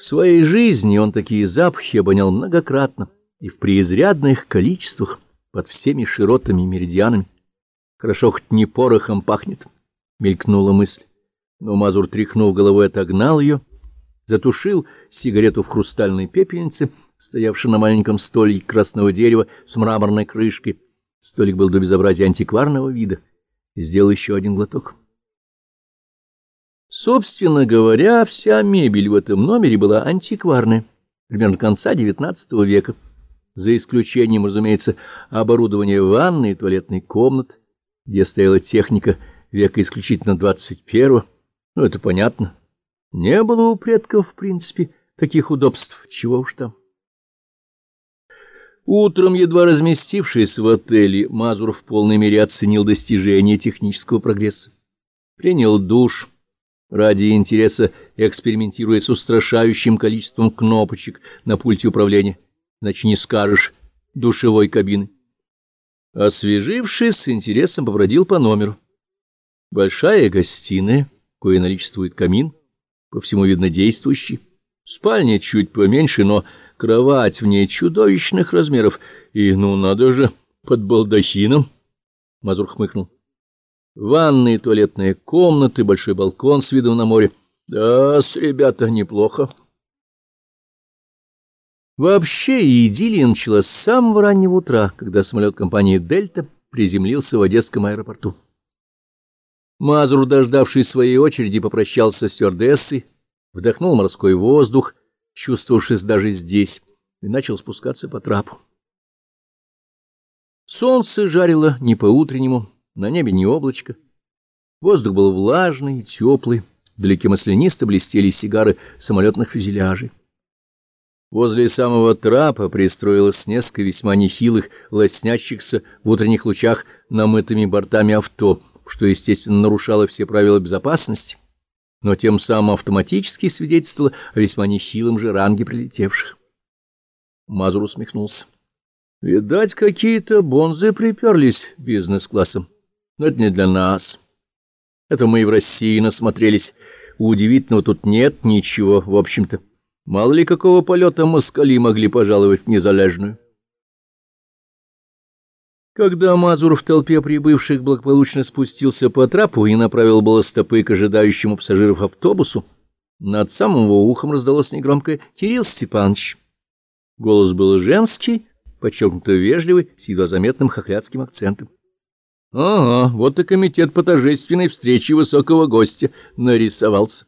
В своей жизни он такие запахи обонял многократно и в преизрядных количествах под всеми широтами и меридианами. Хорошо хоть не порохом пахнет, — мелькнула мысль. Но Мазур, тряхнув головой, отогнал ее, затушил сигарету в хрустальной пепельнице, стоявшей на маленьком столике красного дерева с мраморной крышкой. Столик был до безобразия антикварного вида. И сделал еще один глоток. Собственно говоря, вся мебель в этом номере была антикварная, примерно конца XIX века, за исключением, разумеется, оборудования ванной и туалетной комнат, где стояла техника века исключительно XXI. Ну, это понятно. Не было у предков, в принципе, таких удобств, чего уж там. Утром, едва разместившись в отеле, Мазур в полной мере оценил достижения технического прогресса. Принял душ, ради интереса экспериментируя с устрашающим количеством кнопочек на пульте управления, иначе не скажешь, душевой кабины. Освежившись, с интересом побродил по номеру. Большая гостиная, кое наличествует камин, по всему видно действующий. Спальня чуть поменьше, но кровать в ней чудовищных размеров, и, ну, надо же, под балдахином. Мазур хмыкнул. Ванные, туалетные комнаты, большой балкон с видом на море. Да, с ребята, неплохо. Вообще, идиллия началась с самого раннего утра, когда самолет компании «Дельта» приземлился в Одесском аэропорту. Мазур, дождавшись своей очереди, попрощался с стюардессой, вдохнул морской воздух, чувствовавшись даже здесь, и начал спускаться по трапу. Солнце жарило не по-утреннему, на небе не облачко. Воздух был влажный, теплый, вдалеке маслянисто блестели сигары самолетных фюзеляжей. Возле самого трапа пристроилось несколько весьма нехилых, лоснящихся в утренних лучах намытыми бортами авто, что, естественно, нарушало все правила безопасности, но тем самым автоматически свидетельствовало о весьма нехилом же ранге прилетевших. Мазур усмехнулся. Видать, какие-то бонзы приперлись бизнес-классом. Но это не для нас. Это мы и в России насмотрелись. Удивительного тут нет ничего, в общем-то. Мало ли какого полета москали могли пожаловать в незалежную. Когда Мазур в толпе прибывших благополучно спустился по трапу и направил было к ожидающему пассажиров автобусу, над самым его ухом раздалось негромкое «Кирилл Степанович». Голос был женский, подчеркнуто вежливый, с едва заметным хохлядским акцентом. Ага, вот и комитет по торжественной встрече высокого гостя нарисовался.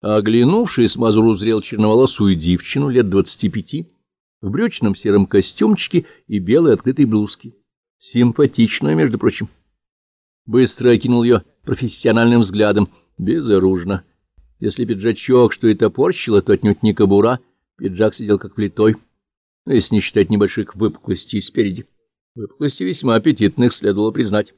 Оглянувшись, Мазур узрел черноволосую девчину лет двадцати пяти, в брючном сером костюмчике и белой открытой блузке. Симпатичная, между прочим. Быстро окинул ее профессиональным взглядом, безоружно. Если пиджачок что и топорщило, то отнюдь не кобура, пиджак сидел как плитой, если не считать небольших выпуклостей спереди. Выпуклости весьма аппетитных, следовало признать.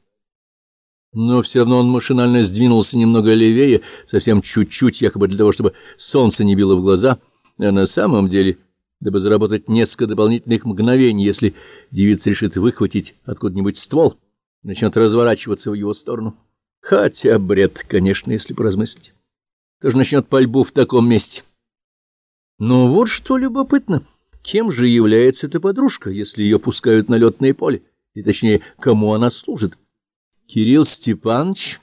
Но все равно он машинально сдвинулся немного левее, совсем чуть-чуть, якобы для того, чтобы солнце не било в глаза, а на самом деле, дабы заработать несколько дополнительных мгновений, если девица решит выхватить откуда-нибудь ствол, начнет разворачиваться в его сторону. Хотя бред, конечно, если поразмыслить. Кто же начнет пальбу в таком месте? Но вот что любопытно — Кем же является эта подружка, если ее пускают на летное поле? И точнее, кому она служит? Кирилл Степанович?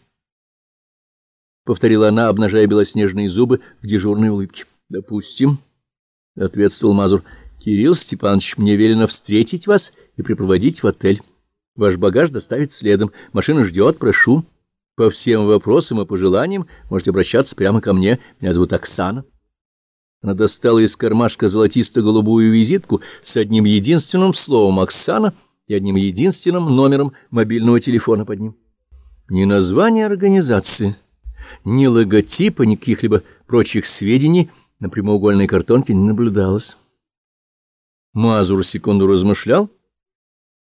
— повторила она, обнажая белоснежные зубы в дежурной улыбке. — Допустим, — ответствовал Мазур. — Кирилл Степанович, мне велено встретить вас и припроводить в отель. Ваш багаж доставить следом. Машина ждет, прошу. По всем вопросам и пожеланиям можете обращаться прямо ко мне. Меня зовут Оксана. Она достала из кармашка золотисто-голубую визитку с одним единственным словом «Оксана» и одним единственным номером мобильного телефона под ним. Ни название организации, ни логотипа, ни каких-либо прочих сведений на прямоугольной картонке не наблюдалось. Мазур секунду размышлял,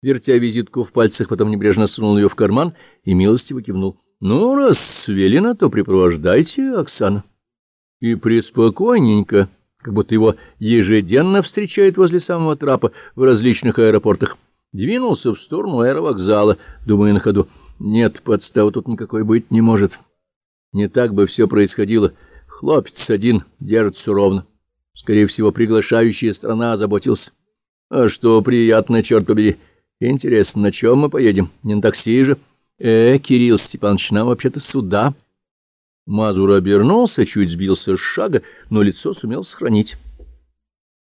вертя визитку в пальцах, потом небрежно сунул ее в карман и милостиво кивнул. — Ну, раз велено, то припровождайте, Оксана и преспокойненько, как будто его ежедневно встречают возле самого трапа в различных аэропортах, двинулся в сторону аэровокзала, думая на ходу, нет, подставы тут никакой быть не может. Не так бы все происходило. Хлопец один держится ровно. Скорее всего, приглашающая страна озаботилась. А что приятно, черт побери. Интересно, на чем мы поедем? Не на такси же? Э, Кирилл Степанович, нам вообще-то сюда. Мазур обернулся, чуть сбился с шага, но лицо сумел сохранить.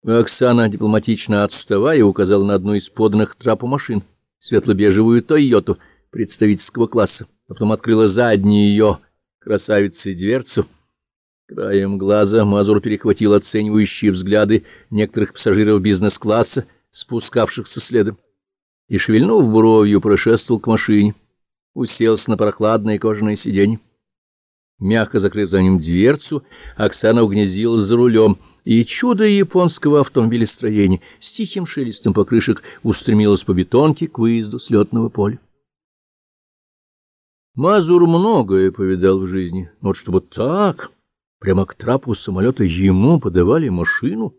Оксана, дипломатично отставая, указала на одну из поданных трапу машин, светло-бежевую «Тойоту» представительского класса, а потом открыла заднюю ее красавицей дверцу. Краем глаза Мазур перехватил оценивающие взгляды некоторых пассажиров бизнес-класса, спускавшихся следом, и, шевельнув бровью, прошествовал к машине, уселся на прохладное кожаное сиденье. Мягко закрыв за ним дверцу, Оксана угнездилась за рулем, и чудо японского автомобилестроения с тихим шелестом покрышек устремилось по бетонке к выезду с летного поля. Мазур многое повидал в жизни, но вот чтобы так, прямо к трапу самолета ему подавали машину —